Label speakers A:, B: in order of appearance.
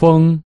A: 风